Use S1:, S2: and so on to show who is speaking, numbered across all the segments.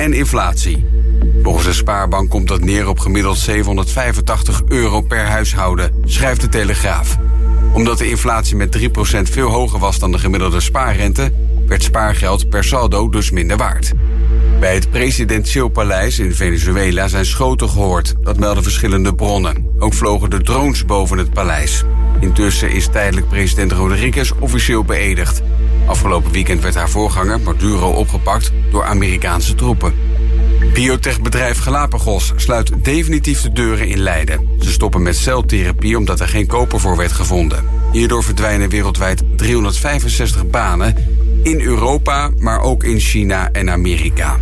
S1: en
S2: inflatie. Volgens de spaarbank komt dat neer op gemiddeld 785 euro per huishouden, schrijft de Telegraaf. Omdat de inflatie met 3% veel hoger was dan de gemiddelde spaarrente, werd spaargeld per saldo dus minder waard. Bij het presidentieel paleis in Venezuela zijn schoten gehoord. Dat melden verschillende bronnen. Ook vlogen de drones boven het paleis. Intussen is tijdelijk president Rodriguez officieel beëdigd. Afgelopen weekend werd haar voorganger Maduro opgepakt door Amerikaanse troepen. Biotechbedrijf Galapagos sluit definitief de deuren in Leiden. Ze stoppen met celtherapie omdat er geen koper voor werd gevonden. Hierdoor verdwijnen wereldwijd 365 banen in Europa, maar ook in China en Amerika.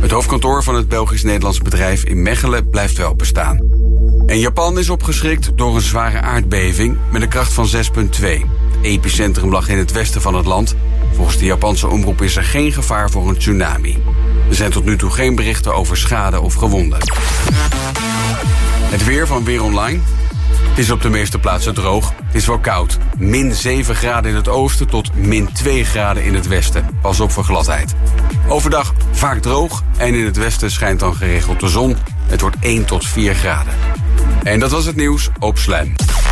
S2: Het hoofdkantoor van het Belgisch-Nederlands bedrijf in Mechelen blijft wel bestaan. En Japan is opgeschrikt door een zware aardbeving met een kracht van 6,2. Epicentrum lag in het westen van het land. Volgens de Japanse omroep is er geen gevaar voor een tsunami. Er zijn tot nu toe geen berichten over schade of gewonden. Het weer van Weer Online. Het is op de meeste plaatsen droog. Het is wel koud. Min 7 graden in het oosten tot min 2 graden in het westen. Pas op voor gladheid. Overdag vaak droog en in het westen schijnt dan geregeld de zon. Het wordt 1 tot 4 graden. En dat was het nieuws op Slam.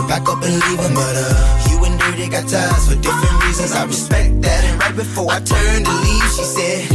S3: her, back up and leave her. But uh, you and Dirty got ties for different reasons. I respect that. And right before I turned to leave, she said.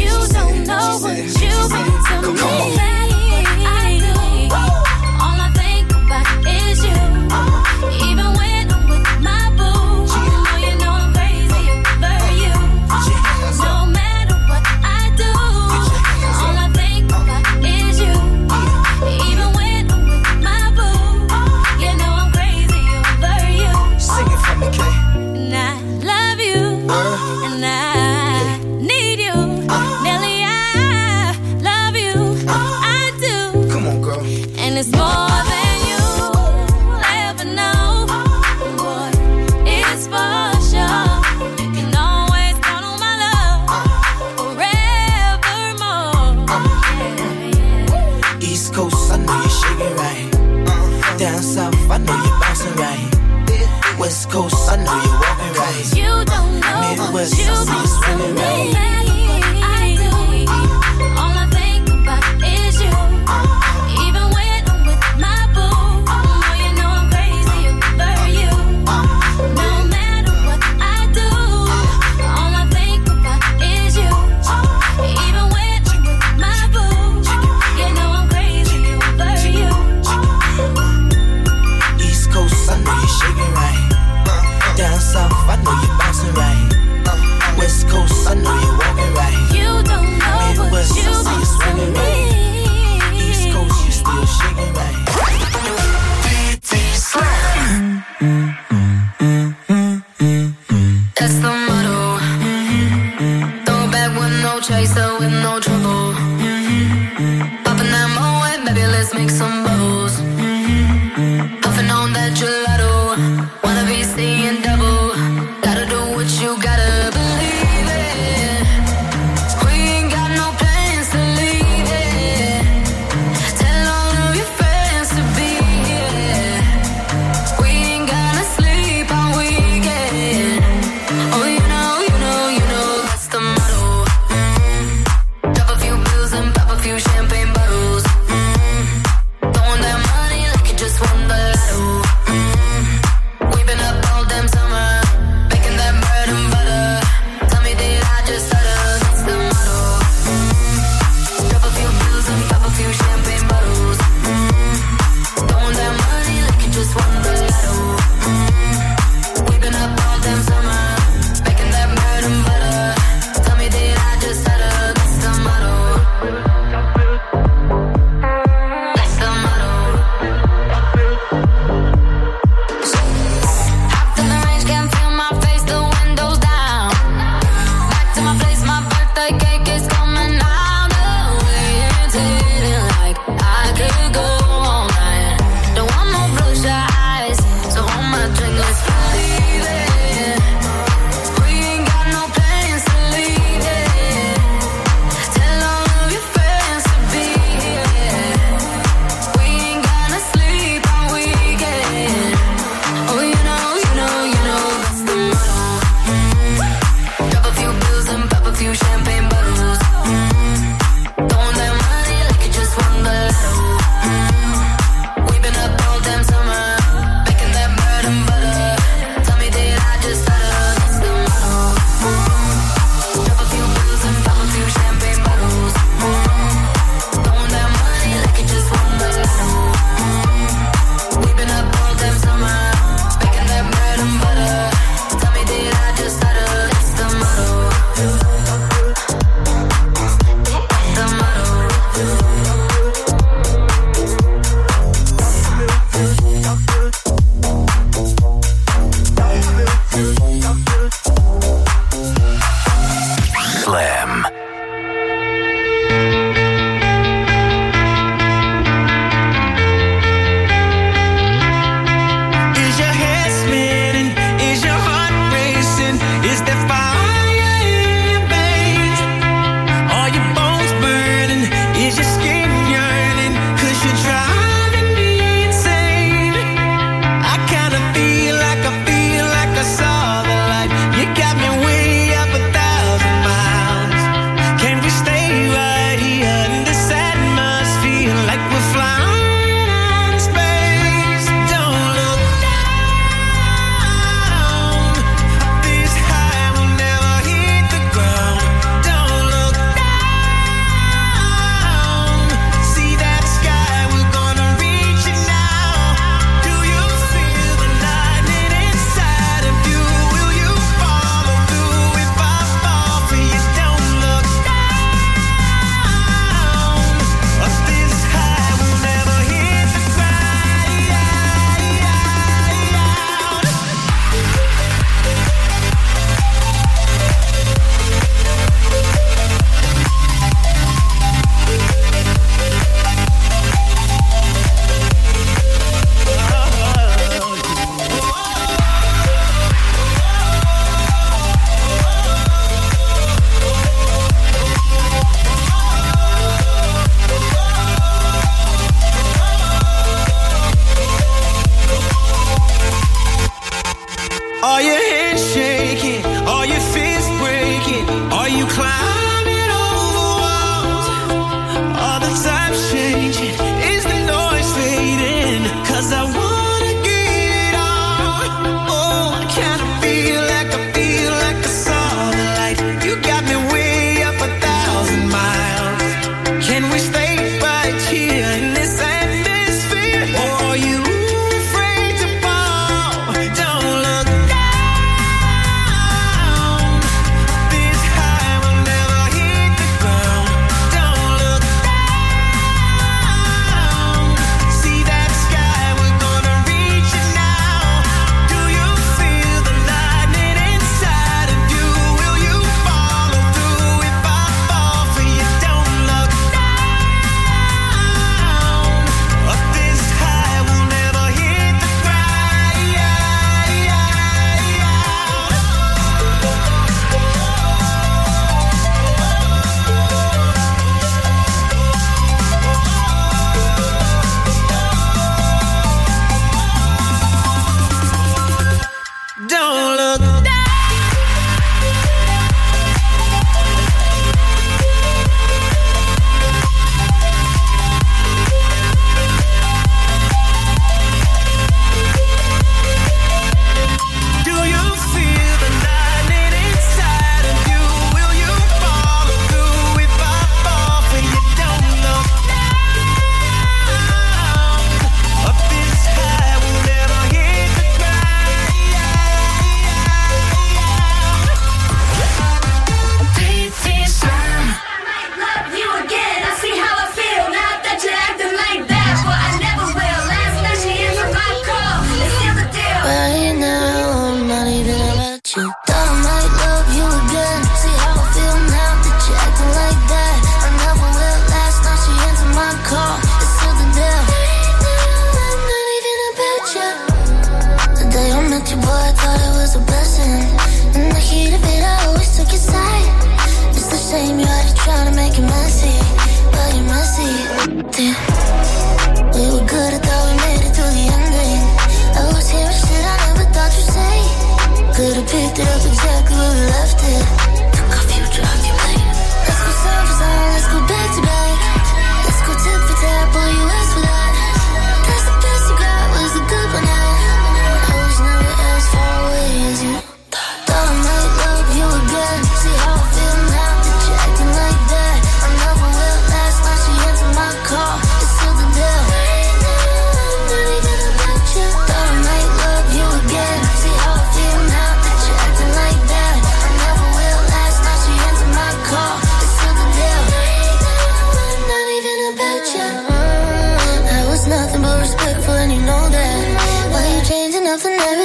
S4: Mm.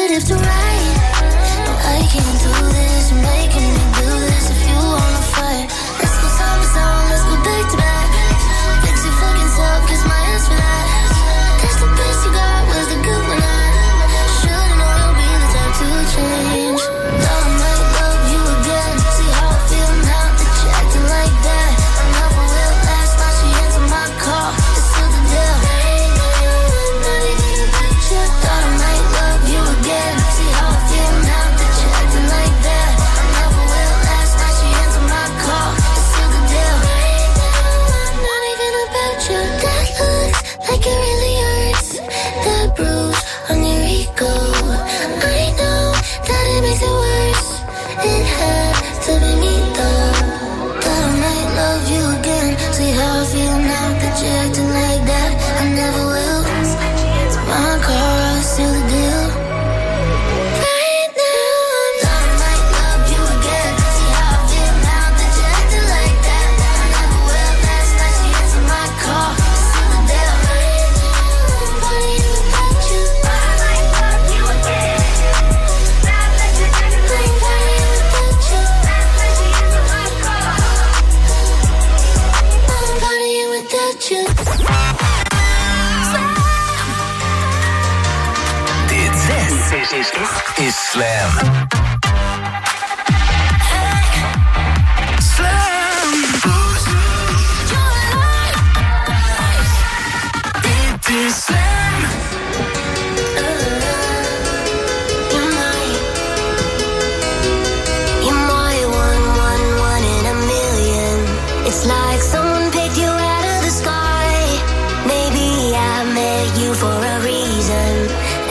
S5: If to right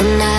S5: and I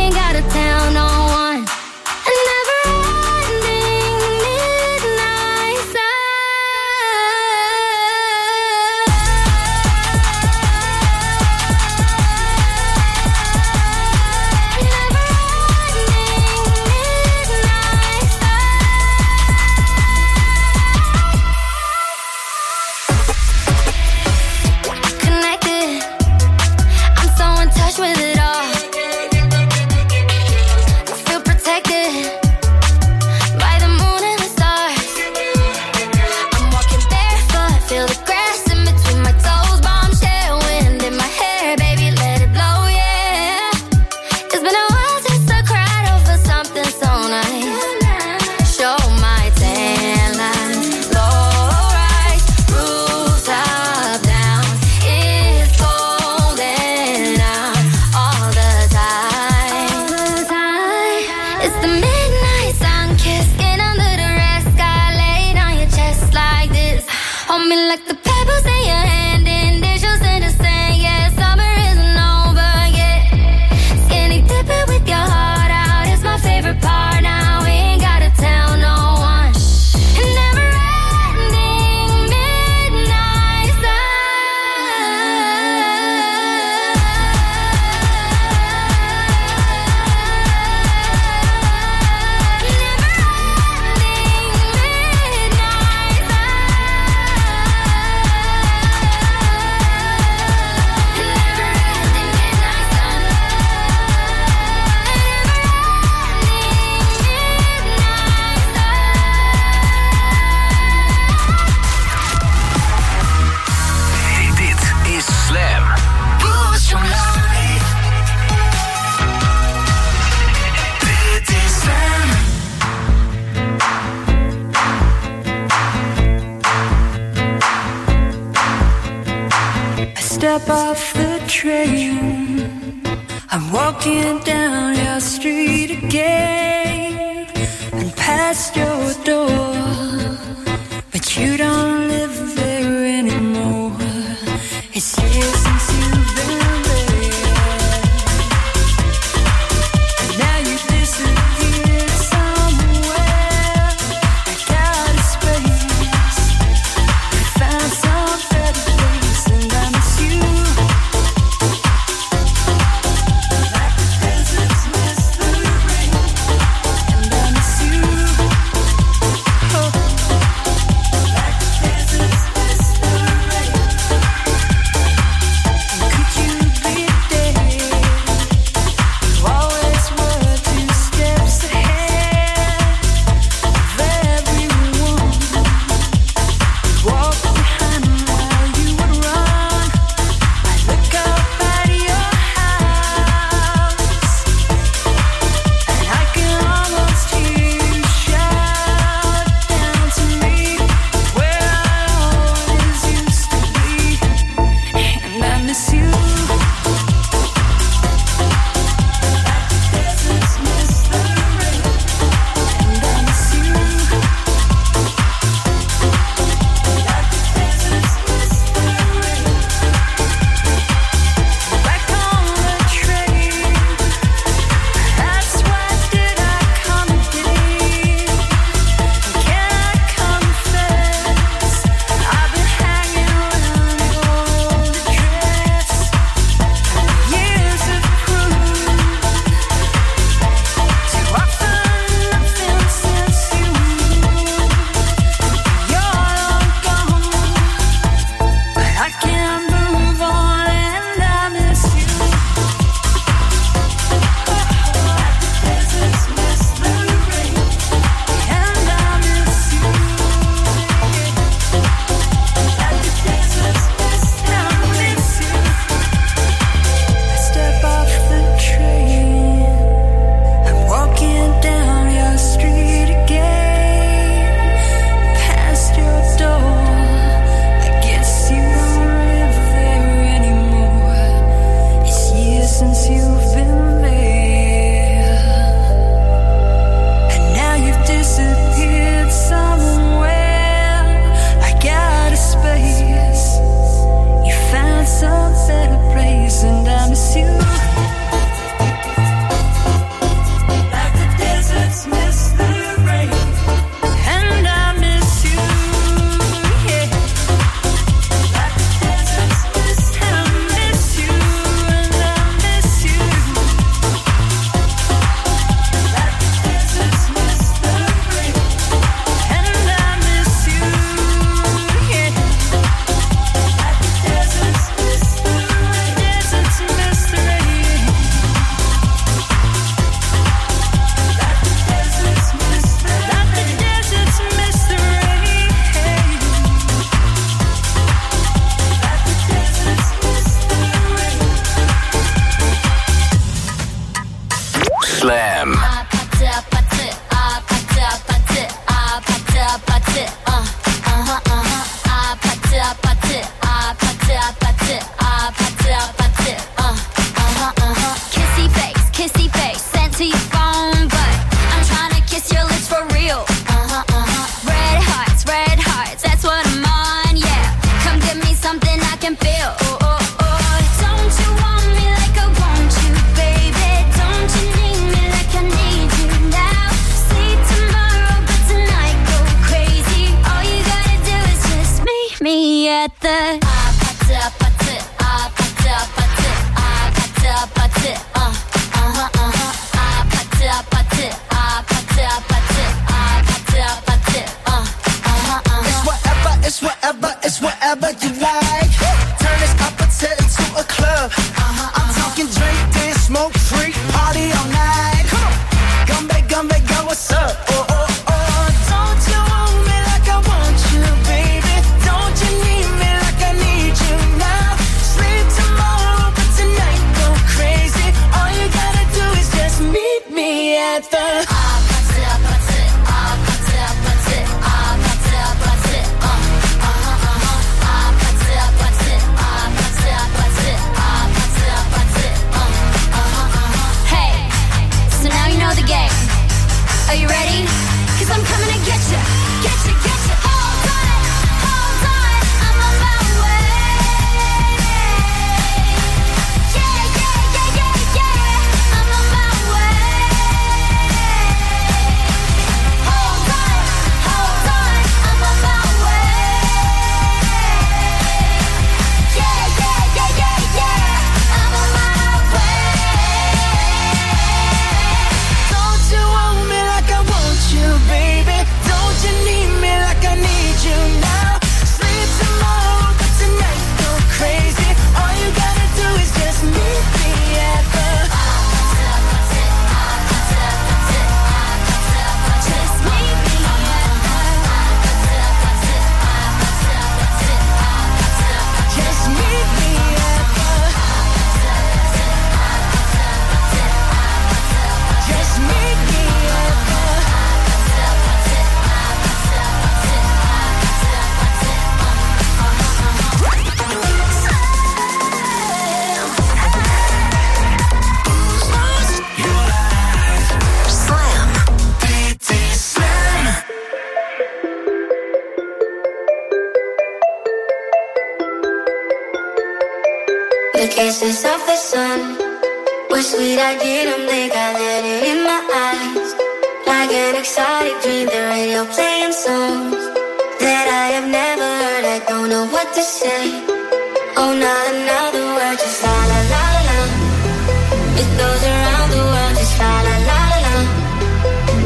S5: Around the world, just la la la la.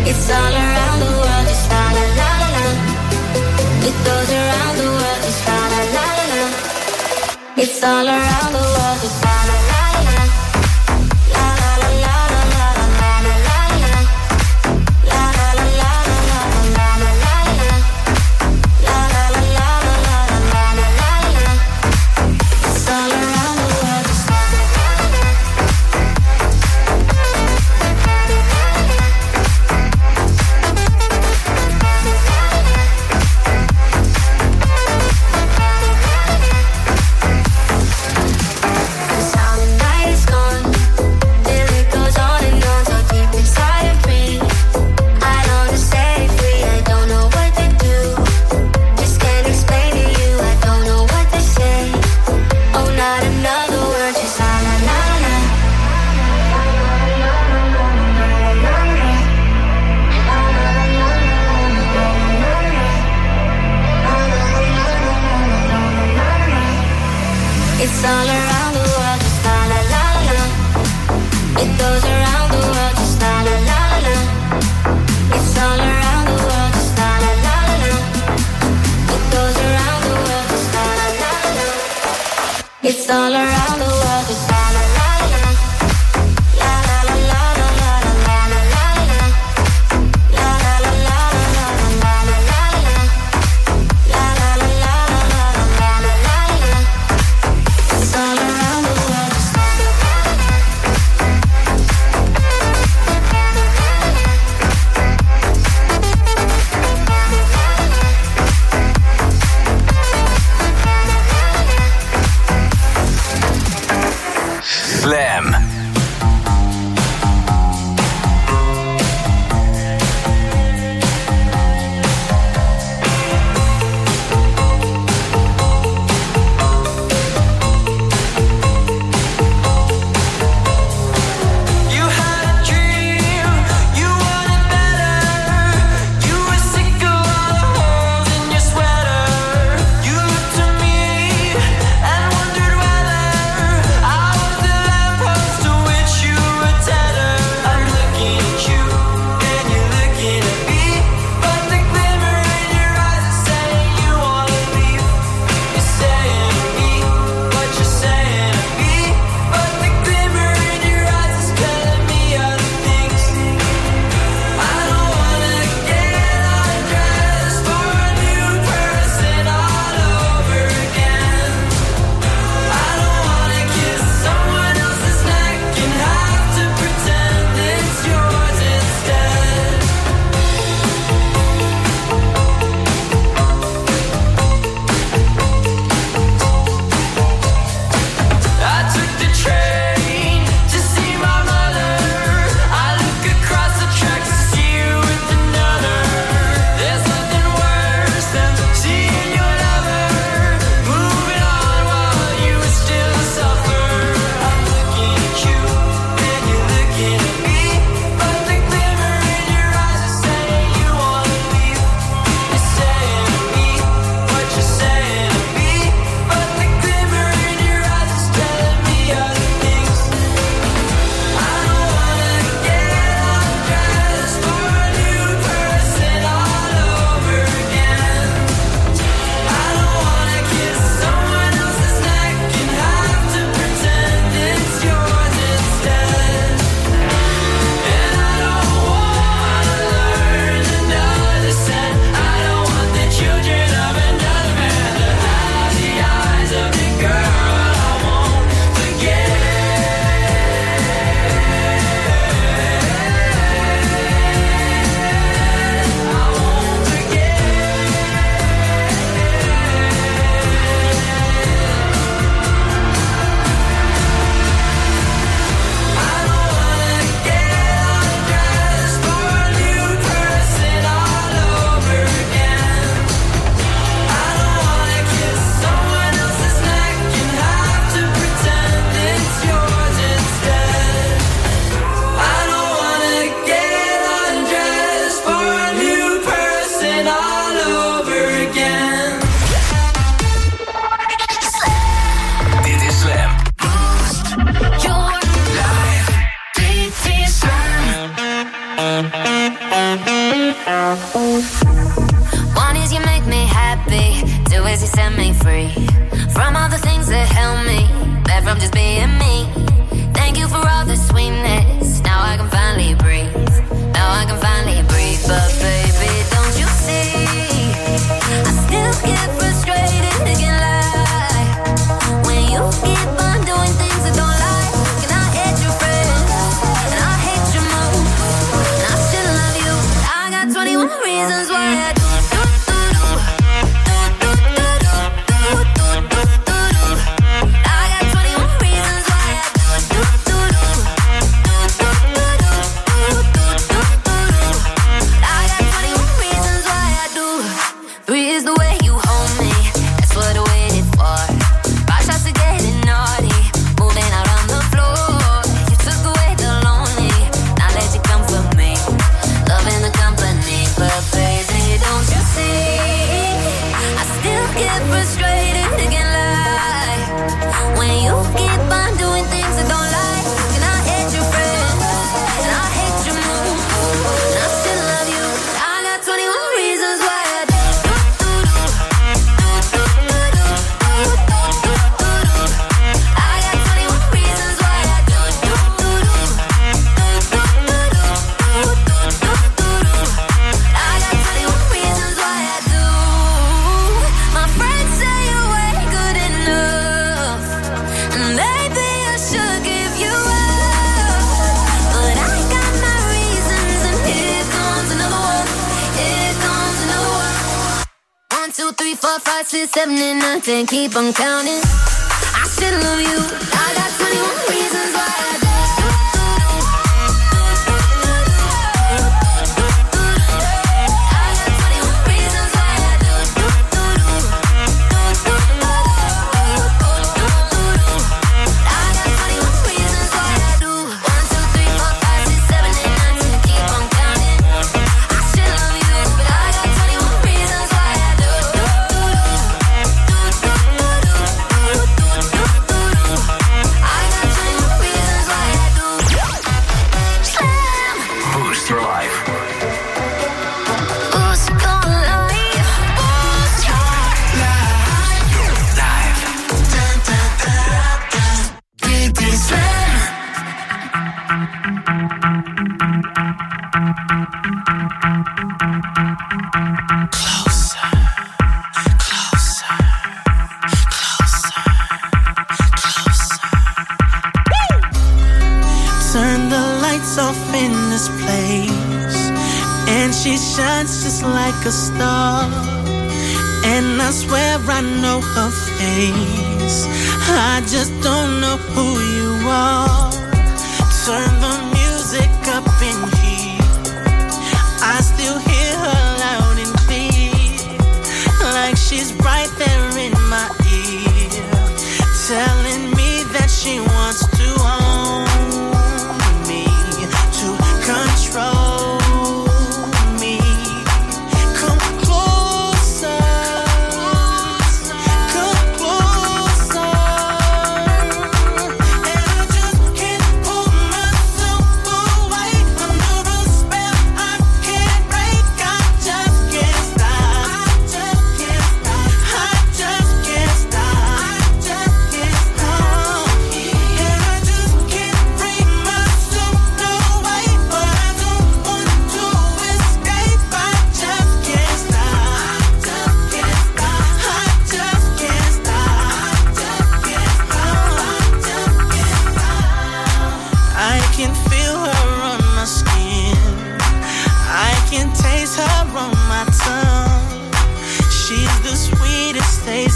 S5: It's all around the world, just la la la la around the world, just la la la la la. It's all around the world.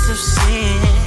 S5: Of
S6: sin.